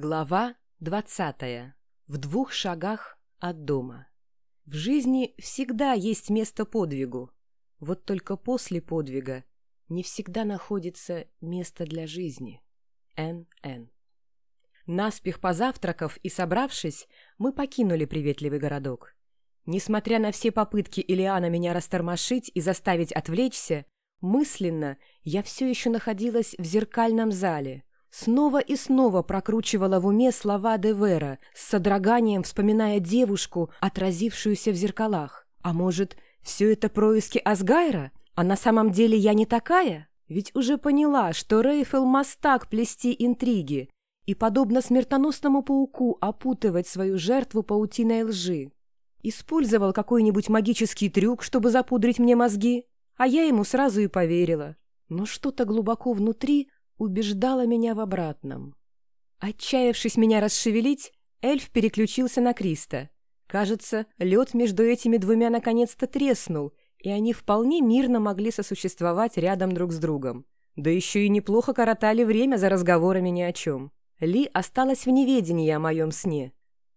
Глава двадцатая. В двух шагах от дома. В жизни всегда есть место подвигу. Вот только после подвига не всегда находится место для жизни. Н.Н. Наспех позавтракав и собравшись, мы покинули приветливый городок. Несмотря на все попытки Илиана меня растормошить и заставить отвлечься, мысленно я все еще находилась в зеркальном зале – Снова и снова прокручивала в уме слова Девера, с содроганием вспоминая девушку, отразившуюся в зеркалах. А может, все это происки Асгайра? А на самом деле я не такая? Ведь уже поняла, что Рейфел мастак плести интриги и, подобно смертоносному пауку, опутывать свою жертву паутиной лжи. Использовал какой-нибудь магический трюк, чтобы запудрить мне мозги, а я ему сразу и поверила. Но что-то глубоко внутри убеждала меня в обратном. Отчаявшись меня расшевелить, эльф переключился на Криста. Кажется, лед между этими двумя наконец-то треснул, и они вполне мирно могли сосуществовать рядом друг с другом. Да еще и неплохо коротали время за разговорами ни о чем. Ли осталась в неведении о моем сне,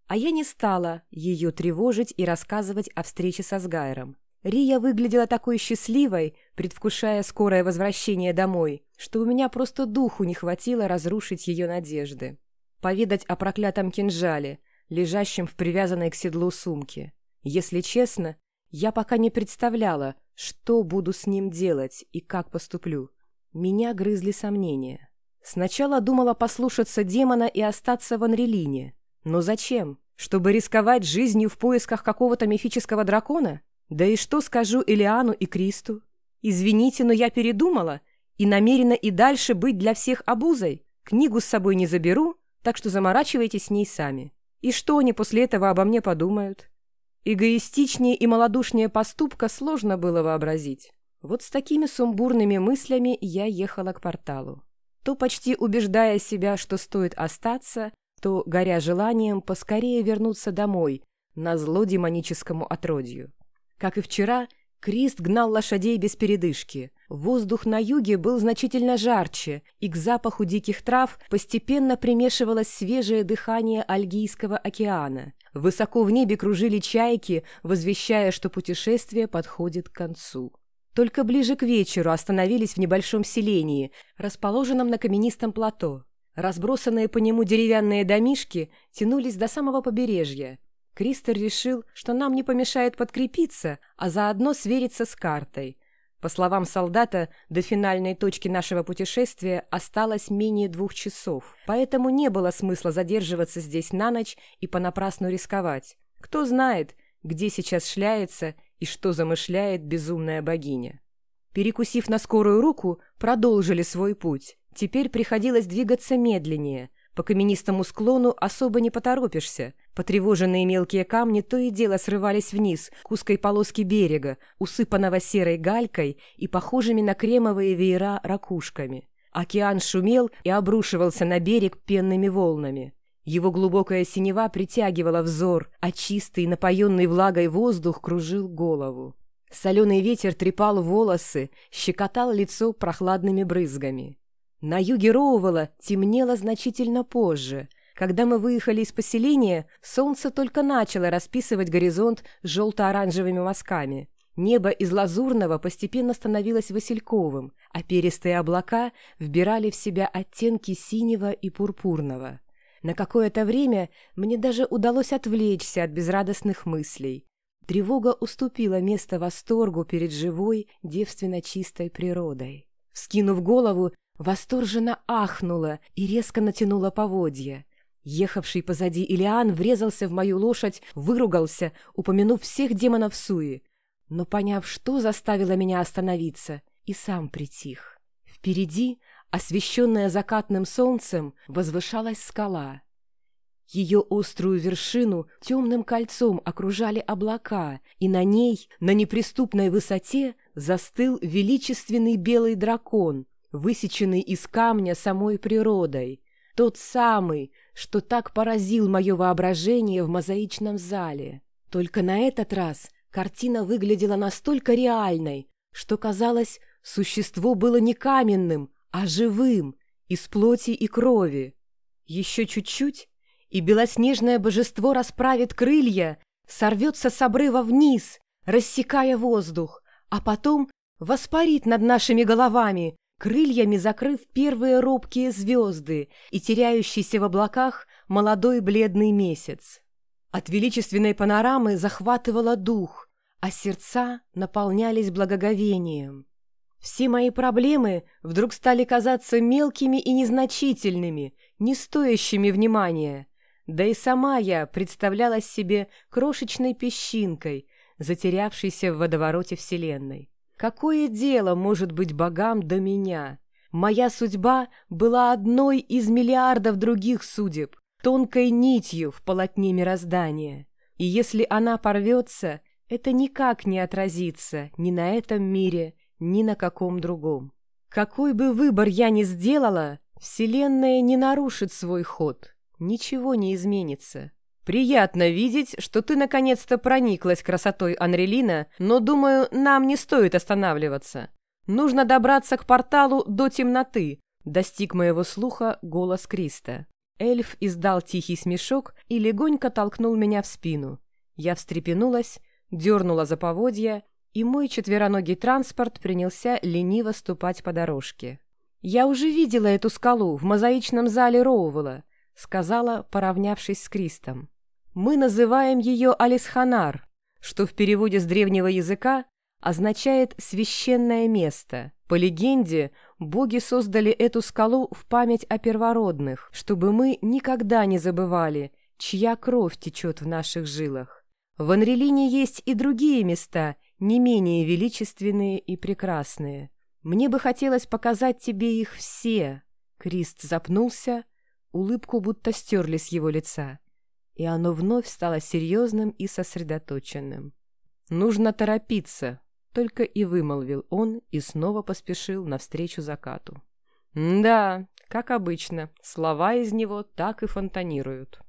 а я не стала ее тревожить и рассказывать о встрече со Сгайром. Рия выглядела такой счастливой, предвкушая скорое возвращение домой, что у меня просто духу не хватило разрушить ее надежды. Поведать о проклятом кинжале, лежащем в привязанной к седлу сумке. Если честно, я пока не представляла, что буду с ним делать и как поступлю. Меня грызли сомнения. Сначала думала послушаться демона и остаться в Анрелине. Но зачем? Чтобы рисковать жизнью в поисках какого-то мифического дракона? Да и что скажу Элиану и Кристу? Извините, но я передумала и намерена и дальше быть для всех обузой. Книгу с собой не заберу, так что заморачивайтесь с ней сами. И что они после этого обо мне подумают? Эгоистичнее и малодушнее поступка сложно было вообразить. Вот с такими сумбурными мыслями я ехала к порталу. То почти убеждая себя, что стоит остаться, то горя желанием поскорее вернуться домой, на зло демоническому отродью. Как и вчера, Крист гнал лошадей без передышки. Воздух на юге был значительно жарче, и к запаху диких трав постепенно примешивалось свежее дыхание Альгийского океана. Высоко в небе кружили чайки, возвещая, что путешествие подходит к концу. Только ближе к вечеру остановились в небольшом селении, расположенном на каменистом плато. Разбросанные по нему деревянные домишки тянулись до самого побережья. Кристер решил, что нам не помешает подкрепиться, а заодно свериться с картой. По словам солдата, до финальной точки нашего путешествия осталось менее двух часов, поэтому не было смысла задерживаться здесь на ночь и понапрасну рисковать. Кто знает, где сейчас шляется и что замышляет безумная богиня. Перекусив на скорую руку, продолжили свой путь. Теперь приходилось двигаться медленнее – по каменистому склону особо не поторопишься. Потревоженные мелкие камни то и дело срывались вниз, к узкой полоске берега, усыпанного серой галькой и похожими на кремовые веера ракушками. Океан шумел и обрушивался на берег пенными волнами. Его глубокая синева притягивала взор, а чистый, напоенный влагой воздух кружил голову. Соленый ветер трепал волосы, щекотал лицо прохладными брызгами. На юге Роувелла темнело значительно позже. Когда мы выехали из поселения, солнце только начало расписывать горизонт желто-оранжевыми мазками. Небо из лазурного постепенно становилось васильковым, а перистые облака вбирали в себя оттенки синего и пурпурного. На какое-то время мне даже удалось отвлечься от безрадостных мыслей. Тревога уступила место восторгу перед живой, девственно чистой природой. Вскинув голову, Восторженно ахнула и резко натянула поводья. Ехавший позади Илиан врезался в мою лошадь, выругался, упомянув всех демонов Суи. Но, поняв, что заставило меня остановиться, и сам притих. Впереди, освещенная закатным солнцем, возвышалась скала. Ее острую вершину темным кольцом окружали облака, и на ней, на неприступной высоте, застыл величественный белый дракон, высеченный из камня самой природой, тот самый, что так поразил мое воображение в мозаичном зале. Только на этот раз картина выглядела настолько реальной, что, казалось, существо было не каменным, а живым, из плоти и крови. Еще чуть-чуть, и белоснежное божество расправит крылья, сорвется с обрыва вниз, рассекая воздух, а потом воспарит над нашими головами, крыльями закрыв первые робкие звезды и теряющийся в облаках молодой бледный месяц. От величественной панорамы захватывало дух, а сердца наполнялись благоговением. Все мои проблемы вдруг стали казаться мелкими и незначительными, не стоящими внимания. Да и сама я представлялась себе крошечной песчинкой, затерявшейся в водовороте Вселенной. Какое дело может быть богам до меня? Моя судьба была одной из миллиардов других судеб, тонкой нитью в полотне мироздания. И если она порвется, это никак не отразится ни на этом мире, ни на каком другом. Какой бы выбор я ни сделала, Вселенная не нарушит свой ход, ничего не изменится. Приятно видеть, что ты наконец-то прониклась красотой Анрелина, но, думаю, нам не стоит останавливаться. Нужно добраться к порталу до темноты, достиг моего слуха голос Криста. Эльф издал тихий смешок и легонько толкнул меня в спину. Я встрепенулась, дернула за поводья и мой четвероногий транспорт принялся лениво ступать по дорожке. «Я уже видела эту скалу в мозаичном зале Роувелла», — сказала, поравнявшись с Кристом. «Мы называем ее Алисханар, что в переводе с древнего языка означает «священное место». По легенде, боги создали эту скалу в память о первородных, чтобы мы никогда не забывали, чья кровь течет в наших жилах. В Анрелине есть и другие места, не менее величественные и прекрасные. Мне бы хотелось показать тебе их все. Крист запнулся, улыбку будто стерли с его лица, и оно вновь стало серьезным и сосредоточенным. «Нужно торопиться», — только и вымолвил он и снова поспешил навстречу закату. «Да, как обычно, слова из него так и фонтанируют».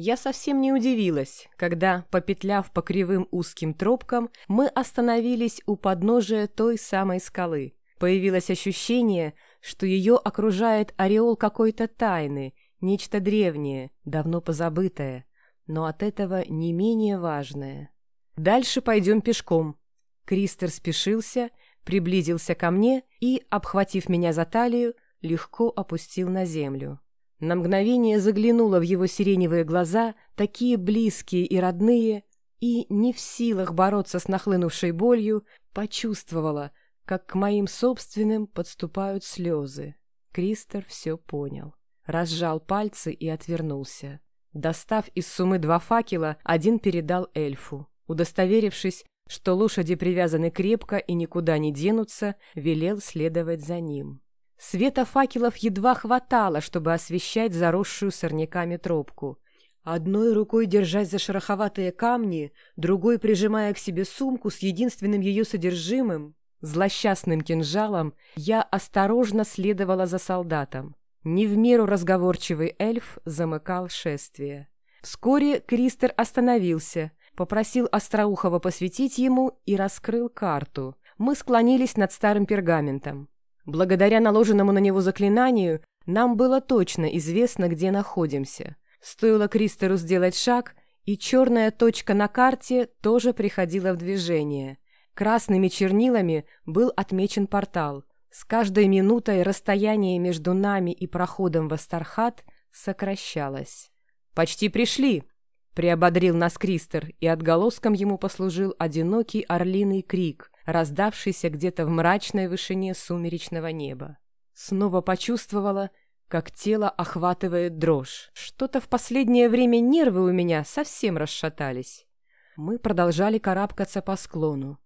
Я совсем не удивилась, когда, попетляв по кривым узким тропкам, мы остановились у подножия той самой скалы. Появилось ощущение, что ее окружает ореол какой-то тайны, нечто древнее, давно позабытое, но от этого не менее важное. «Дальше пойдем пешком». Кристер спешился, приблизился ко мне и, обхватив меня за талию, легко опустил на землю. На мгновение заглянула в его сиреневые глаза, такие близкие и родные, и, не в силах бороться с нахлынувшей болью, почувствовала, как к моим собственным подступают слезы. Кристер все понял. Разжал пальцы и отвернулся. Достав из сумы два факела, один передал эльфу. Удостоверившись, что лошади привязаны крепко и никуда не денутся, велел следовать за ним. Света факелов едва хватало, чтобы освещать заросшую сорняками тропку. Одной рукой держась за шероховатые камни, другой прижимая к себе сумку с единственным ее содержимым, злосчастным кинжалом, я осторожно следовала за солдатом. Не в меру разговорчивый эльф замыкал шествие. Вскоре Кристер остановился, попросил Остроухова посветить ему и раскрыл карту. Мы склонились над старым пергаментом. Благодаря наложенному на него заклинанию нам было точно известно, где находимся. Стоило Кристеру сделать шаг, и черная точка на карте тоже приходила в движение. Красными чернилами был отмечен портал. С каждой минутой расстояние между нами и проходом в Астархат сокращалось. «Почти пришли!» — приободрил нас Кристер, и отголоском ему послужил одинокий орлиный крик — раздавшийся где-то в мрачной вышине сумеречного неба. Снова почувствовала, как тело охватывает дрожь. Что-то в последнее время нервы у меня совсем расшатались. Мы продолжали карабкаться по склону.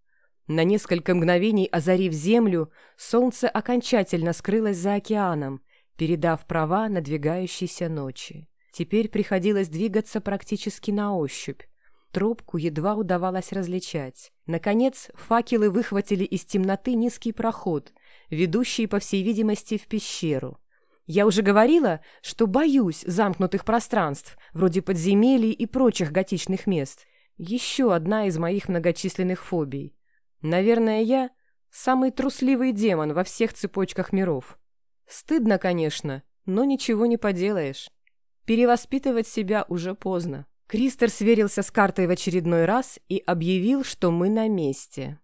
На несколько мгновений озарив землю, солнце окончательно скрылось за океаном, передав права надвигающейся ночи. Теперь приходилось двигаться практически на ощупь. Тропку едва удавалось различать. Наконец, факелы выхватили из темноты низкий проход, ведущий, по всей видимости, в пещеру. Я уже говорила, что боюсь замкнутых пространств, вроде подземелий и прочих готичных мест. Еще одна из моих многочисленных фобий. Наверное, я самый трусливый демон во всех цепочках миров. Стыдно, конечно, но ничего не поделаешь. Перевоспитывать себя уже поздно. Кристер сверился с картой в очередной раз и объявил, что мы на месте.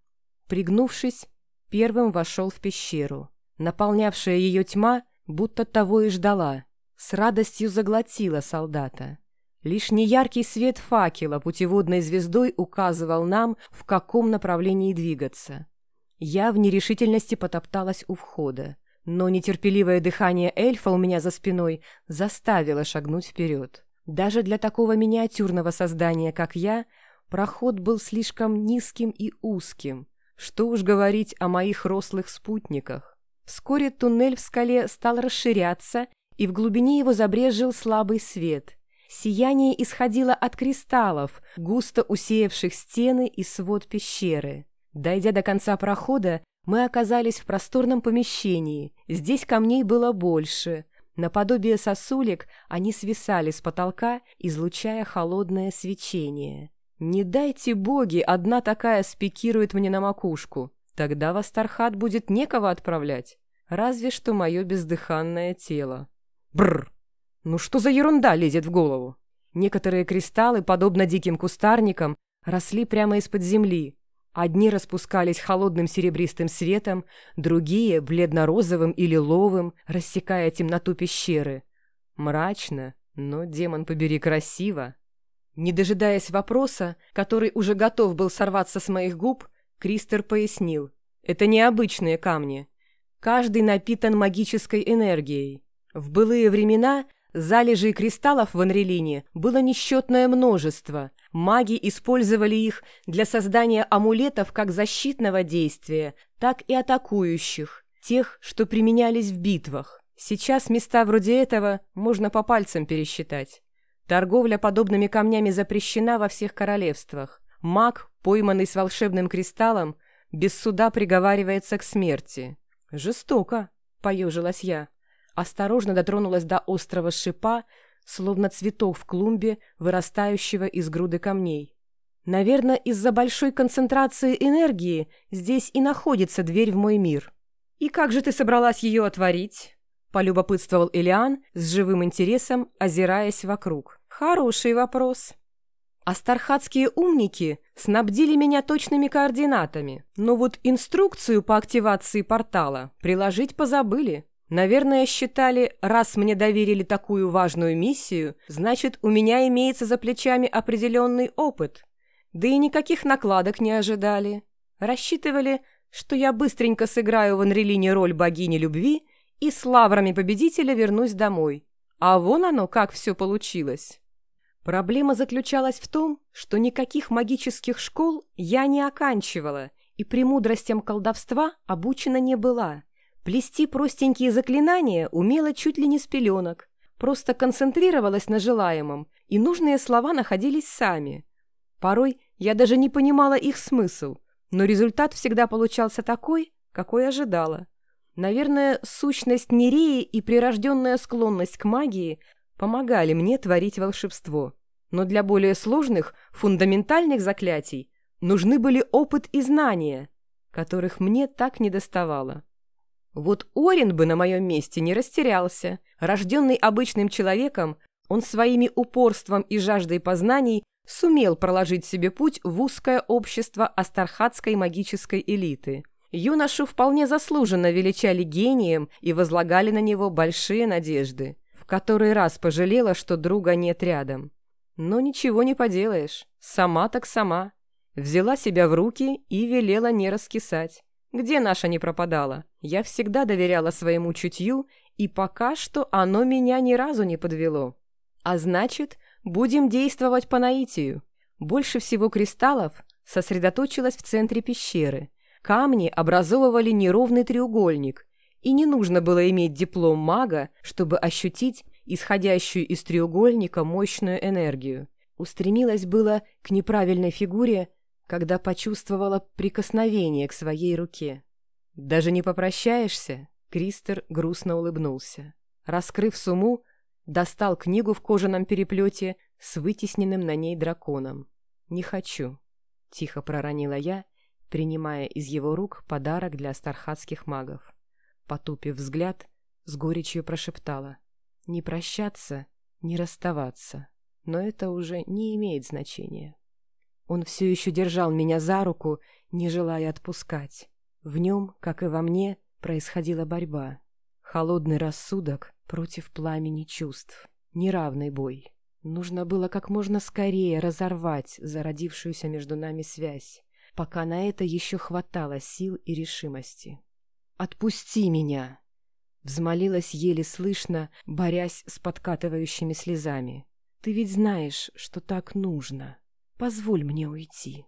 Пригнувшись, первым вошел в пещеру. Наполнявшая ее тьма будто того и ждала. С радостью заглотила солдата. Лишь неяркий свет факела путеводной звездой указывал нам, в каком направлении двигаться. Я в нерешительности потопталась у входа, но нетерпеливое дыхание эльфа у меня за спиной заставило шагнуть вперед. Даже для такого миниатюрного создания, как я, проход был слишком низким и узким. Что уж говорить о моих рослых спутниках. Вскоре туннель в скале стал расширяться, и в глубине его забрежил слабый свет. Сияние исходило от кристаллов, густо усеявших стены и свод пещеры. Дойдя до конца прохода, мы оказались в просторном помещении. Здесь камней было больше. Наподобие сосулек они свисали с потолка, излучая холодное свечение. «Не дайте боги, одна такая спикирует мне на макушку. Тогда в Астархат будет некого отправлять. Разве что мое бездыханное тело». Бррр! Ну что за ерунда лезет в голову? Некоторые кристаллы, подобно диким кустарникам, росли прямо из-под земли. Одни распускались холодным серебристым светом, другие — бледно-розовым и лиловым, рассекая темноту пещеры. Мрачно, но, демон побери, красиво. Не дожидаясь вопроса, который уже готов был сорваться с моих губ, Кристер пояснил. Это необычные камни. Каждый напитан магической энергией. В былые времена залежей кристаллов в Анрелине было несчетное множество. Маги использовали их для создания амулетов как защитного действия, так и атакующих, тех, что применялись в битвах. Сейчас места вроде этого можно по пальцам пересчитать. Торговля подобными камнями запрещена во всех королевствах. Маг, пойманный с волшебным кристаллом, без суда приговаривается к смерти. «Жестоко», — поежилась я осторожно дотронулась до острого шипа, словно цветок в клумбе, вырастающего из груды камней. Наверное, из-за большой концентрации энергии здесь и находится дверь в мой мир. «И как же ты собралась ее отворить?» – полюбопытствовал Элиан с живым интересом, озираясь вокруг. «Хороший вопрос». Астархатские умники снабдили меня точными координатами, но вот инструкцию по активации портала приложить позабыли. Наверное, считали, раз мне доверили такую важную миссию, значит, у меня имеется за плечами определенный опыт. Да и никаких накладок не ожидали. Рассчитывали, что я быстренько сыграю в Анрелине роль богини любви и с лаврами победителя вернусь домой. А вон оно, как все получилось. Проблема заключалась в том, что никаких магических школ я не оканчивала и премудростям колдовства обучена не была. Плести простенькие заклинания умела чуть ли не с пеленок, просто концентрировалась на желаемом, и нужные слова находились сами. Порой я даже не понимала их смысл, но результат всегда получался такой, какой ожидала. Наверное, сущность Нереи и прирожденная склонность к магии помогали мне творить волшебство. Но для более сложных, фундаментальных заклятий нужны были опыт и знания, которых мне так не доставало. Вот Орин бы на моем месте не растерялся. Рожденный обычным человеком, он своими упорством и жаждой познаний сумел проложить себе путь в узкое общество астархатской магической элиты. Юношу вполне заслуженно величали гением и возлагали на него большие надежды. В который раз пожалела, что друга нет рядом. Но ничего не поделаешь, сама так сама. Взяла себя в руки и велела не раскисать. Где наша не пропадала? Я всегда доверяла своему чутью, и пока что оно меня ни разу не подвело. А значит, будем действовать по наитию. Больше всего кристаллов сосредоточилось в центре пещеры. Камни образовывали неровный треугольник, и не нужно было иметь диплом мага, чтобы ощутить исходящую из треугольника мощную энергию. Устремилась было к неправильной фигуре, когда почувствовала прикосновение к своей руке. «Даже не попрощаешься?» Кристер грустно улыбнулся. Раскрыв суму, достал книгу в кожаном переплете с вытесненным на ней драконом. «Не хочу», — тихо проронила я, принимая из его рук подарок для стархатских магов. Потупив взгляд, с горечью прошептала. Не прощаться, не расставаться. Но это уже не имеет значения. Он все еще держал меня за руку, не желая отпускать. В нем, как и во мне, происходила борьба. Холодный рассудок против пламени чувств. Неравный бой. Нужно было как можно скорее разорвать зародившуюся между нами связь, пока на это еще хватало сил и решимости. «Отпусти меня!» Взмолилась еле слышно, борясь с подкатывающими слезами. «Ты ведь знаешь, что так нужно. Позволь мне уйти».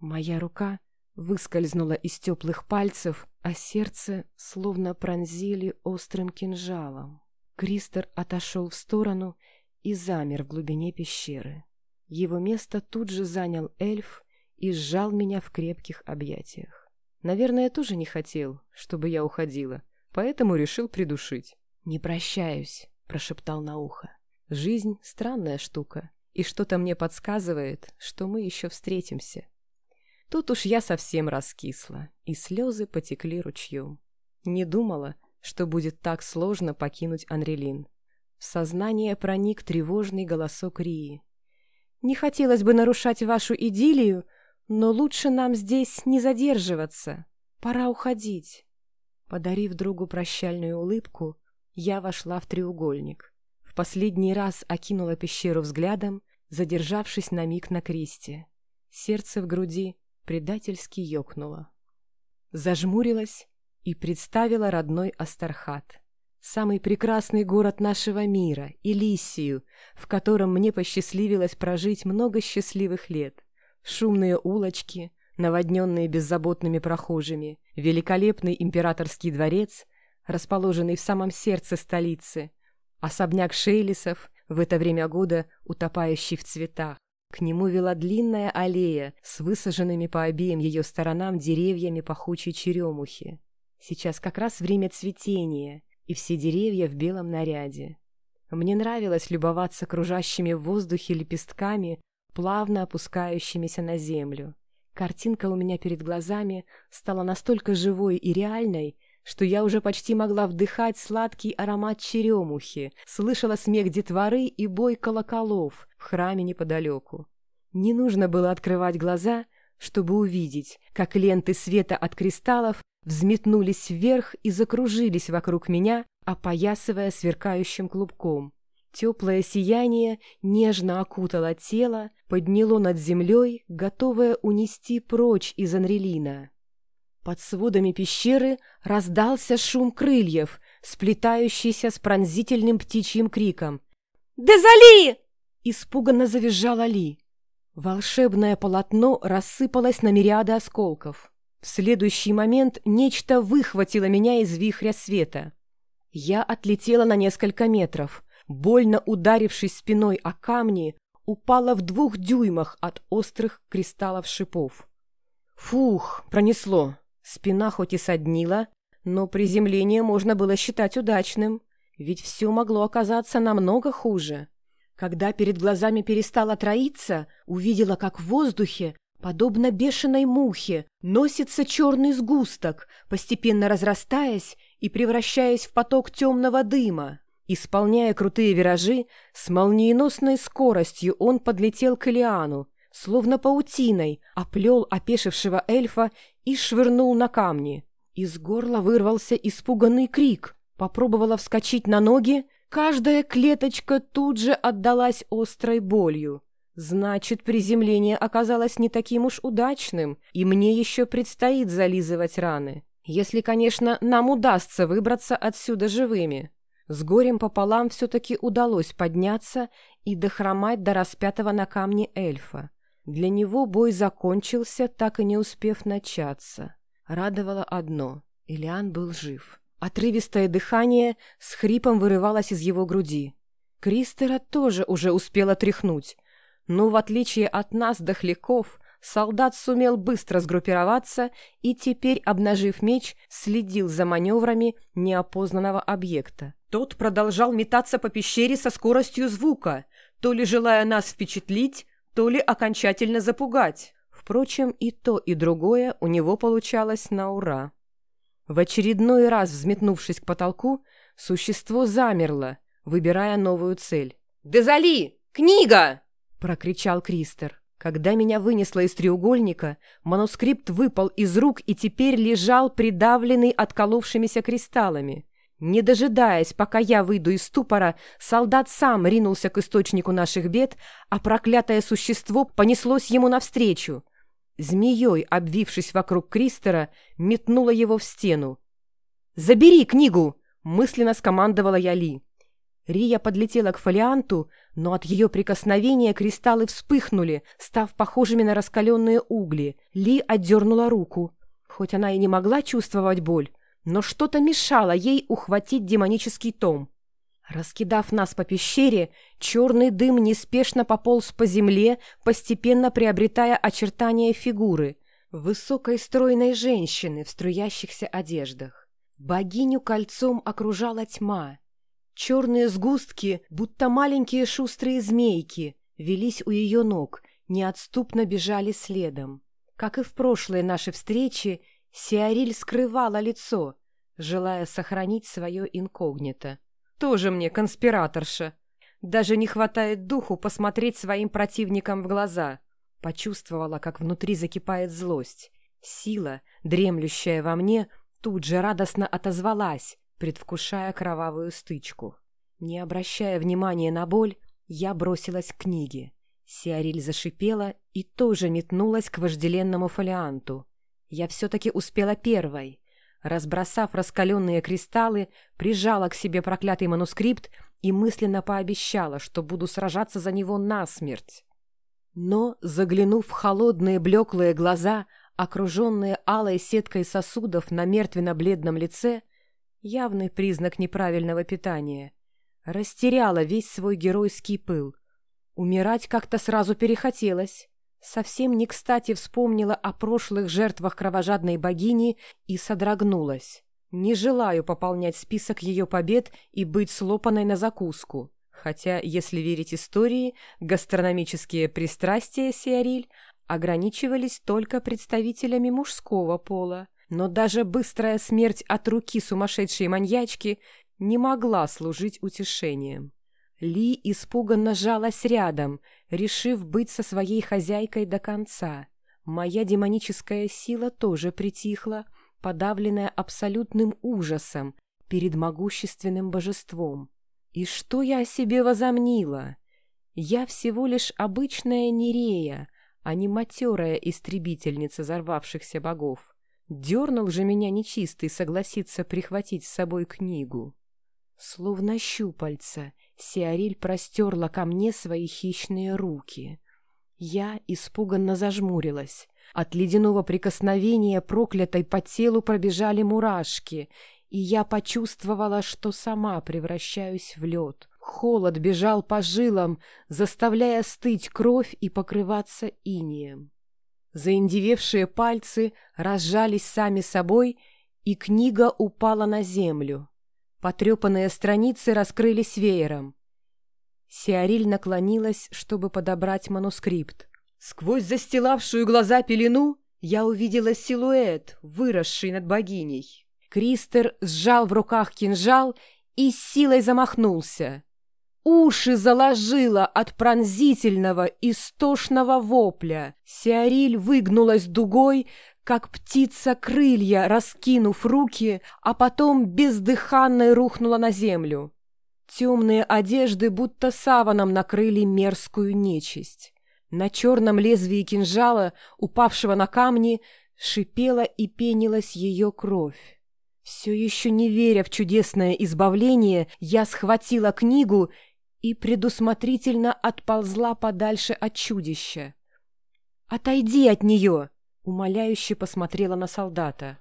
Моя рука выскользнула из теплых пальцев, а сердце словно пронзили острым кинжалом. Кристер отошел в сторону и замер в глубине пещеры. Его место тут же занял эльф и сжал меня в крепких объятиях. Наверное, тоже не хотел, чтобы я уходила, поэтому решил придушить. «Не прощаюсь», — прошептал на ухо. «Жизнь — странная штука, и что-то мне подсказывает, что мы еще встретимся». Тут уж я совсем раскисла, и слезы потекли ручьем. Не думала, что будет так сложно покинуть Анрелин. В сознание проник тревожный голосок Рии. «Не хотелось бы нарушать вашу идиллию, но лучше нам здесь не задерживаться. Пора уходить». Подарив другу прощальную улыбку, я вошла в треугольник. Последний раз окинула пещеру взглядом, задержавшись на миг на кресте. Сердце в груди предательски ёкнуло. Зажмурилась и представила родной Астархат. Самый прекрасный город нашего мира, Элисию, в котором мне посчастливилось прожить много счастливых лет. Шумные улочки, наводненные беззаботными прохожими, великолепный императорский дворец, расположенный в самом сердце столицы, особняк Шейлисов, в это время года утопающий в цветах. К нему вела длинная аллея с высаженными по обеим ее сторонам деревьями пахучей черемухи. Сейчас как раз время цветения, и все деревья в белом наряде. Мне нравилось любоваться кружащими в воздухе лепестками, плавно опускающимися на землю. Картинка у меня перед глазами стала настолько живой и реальной, что я уже почти могла вдыхать сладкий аромат черемухи, слышала смех детворы и бой колоколов в храме неподалеку. Не нужно было открывать глаза, чтобы увидеть, как ленты света от кристаллов взметнулись вверх и закружились вокруг меня, опоясывая сверкающим клубком. Теплое сияние нежно окутало тело, подняло над землей, готовое унести прочь из Анрелина. Под сводами пещеры раздался шум крыльев, сплетающийся с пронзительным птичьим криком. «Дезали!» — испуганно завизжала Ли. Волшебное полотно рассыпалось на мириады осколков. В следующий момент нечто выхватило меня из вихря света. Я отлетела на несколько метров, больно ударившись спиной о камни, упала в двух дюймах от острых кристаллов шипов. Фух, пронесло. Спина хоть и соднила, но приземление можно было считать удачным, ведь все могло оказаться намного хуже. Когда перед глазами перестала троиться, увидела, как в воздухе, подобно бешеной мухе, носится черный сгусток, постепенно разрастаясь и превращаясь в поток темного дыма. Исполняя крутые виражи, с молниеносной скоростью он подлетел к Элиану, словно паутиной, оплел опешившего эльфа и швырнул на камни. Из горла вырвался испуганный крик. Попробовала вскочить на ноги, каждая клеточка тут же отдалась острой болью. Значит, приземление оказалось не таким уж удачным, и мне еще предстоит зализывать раны. Если, конечно, нам удастся выбраться отсюда живыми. С горем пополам все-таки удалось подняться и дохромать до распятого на камне эльфа. Для него бой закончился, так и не успев начаться. Радовало одно — Ильян был жив. Отрывистое дыхание с хрипом вырывалось из его груди. Кристера тоже уже успела тряхнуть. Но в отличие от нас, дохляков, солдат сумел быстро сгруппироваться и теперь, обнажив меч, следил за маневрами неопознанного объекта. Тот продолжал метаться по пещере со скоростью звука, то ли желая нас впечатлить, то ли окончательно запугать. Впрочем, и то, и другое у него получалось на ура. В очередной раз взметнувшись к потолку, существо замерло, выбирая новую цель. «Дезали! Книга!» — прокричал Кристер. Когда меня вынесло из треугольника, манускрипт выпал из рук и теперь лежал придавленный отколовшимися кристаллами. Не дожидаясь, пока я выйду из ступора, солдат сам ринулся к источнику наших бед, а проклятое существо понеслось ему навстречу. Змеей, обвившись вокруг Кристера, метнула его в стену. «Забери книгу!» — мысленно скомандовала я Ли. Рия подлетела к фолианту, но от ее прикосновения кристаллы вспыхнули, став похожими на раскаленные угли. Ли отдернула руку. Хоть она и не могла чувствовать боль, но что-то мешало ей ухватить демонический том. Раскидав нас по пещере, черный дым неспешно пополз по земле, постепенно приобретая очертания фигуры высокой стройной женщины в струящихся одеждах. Богиню кольцом окружала тьма. Черные сгустки, будто маленькие шустрые змейки, велись у ее ног, неотступно бежали следом. Как и в прошлые наши встречи, Сиариль скрывала лицо, желая сохранить свое инкогнито. Тоже мне конспираторша. Даже не хватает духу посмотреть своим противникам в глаза. Почувствовала, как внутри закипает злость. Сила, дремлющая во мне, тут же радостно отозвалась, предвкушая кровавую стычку. Не обращая внимания на боль, я бросилась к книге. Сиариль зашипела и тоже метнулась к вожделенному фолианту. Я все-таки успела первой. Разбросав раскаленные кристаллы, прижала к себе проклятый манускрипт и мысленно пообещала, что буду сражаться за него насмерть. Но, заглянув в холодные блеклые глаза, окруженные алой сеткой сосудов на мертвенно-бледном лице, явный признак неправильного питания, растеряла весь свой геройский пыл. Умирать как-то сразу перехотелось совсем не кстати вспомнила о прошлых жертвах кровожадной богини и содрогнулась. Не желаю пополнять список ее побед и быть слопанной на закуску. Хотя, если верить истории, гастрономические пристрастия Сиариль ограничивались только представителями мужского пола. Но даже быстрая смерть от руки сумасшедшей маньячки не могла служить утешением. Ли испуганно жалась рядом, решив быть со своей хозяйкой до конца. Моя демоническая сила тоже притихла, подавленная абсолютным ужасом перед могущественным божеством. И что я о себе возомнила? Я всего лишь обычная Нерея, а не матерая истребительница взорвавшихся богов. Дернул же меня нечистый согласиться прихватить с собой книгу. Словно щупальца — Сиариль простерла ко мне свои хищные руки. Я испуганно зажмурилась. От ледяного прикосновения проклятой по телу пробежали мурашки, и я почувствовала, что сама превращаюсь в лед. Холод бежал по жилам, заставляя стыть кровь и покрываться инием. Заиндевевшие пальцы разжались сами собой, и книга упала на землю. Потрепанные страницы раскрылись веером. Сиариль наклонилась, чтобы подобрать манускрипт. Сквозь застилавшую глаза пелену я увидела силуэт, выросший над богиней. Кристер сжал в руках кинжал и с силой замахнулся. Уши заложило от пронзительного, истошного вопля. Сиариль выгнулась дугой, как птица крылья, раскинув руки, а потом бездыханной рухнула на землю. Темные одежды будто саваном накрыли мерзкую нечисть. На черном лезвии кинжала, упавшего на камни, шипела и пенилась ее кровь. Все еще не веря в чудесное избавление, я схватила книгу и предусмотрительно отползла подальше от чудища. «Отойди от нее!» Умоляюще посмотрела на солдата.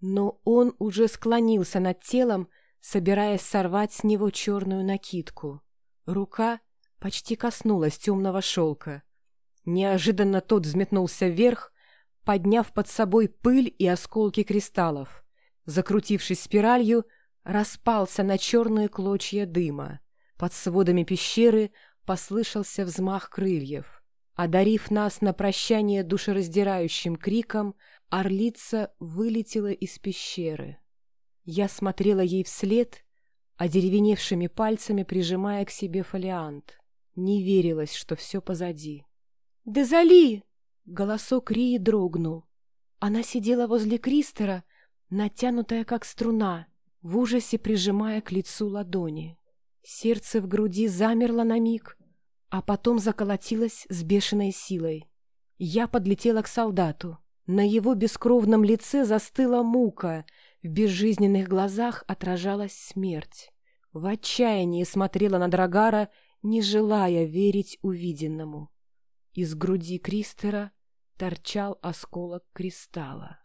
Но он уже склонился над телом, собираясь сорвать с него черную накидку. Рука почти коснулась темного шелка. Неожиданно тот взметнулся вверх, подняв под собой пыль и осколки кристаллов. Закрутившись спиралью, распался на черные клочья дыма. Под сводами пещеры послышался взмах крыльев. Одарив нас на прощание душераздирающим криком, орлица вылетела из пещеры. Я смотрела ей вслед, одеревеневшими пальцами прижимая к себе фолиант. Не верилось, что все позади. «Дезали!» — голосок Рии дрогнул. Она сидела возле Кристера, натянутая как струна, в ужасе прижимая к лицу ладони. Сердце в груди замерло на миг, а потом заколотилось с бешеной силой. Я подлетела к солдату. На его бескровном лице застыла мука, в безжизненных глазах отражалась смерть. В отчаянии смотрела на Драгара, не желая верить увиденному. Из груди Кристера торчал осколок кристалла.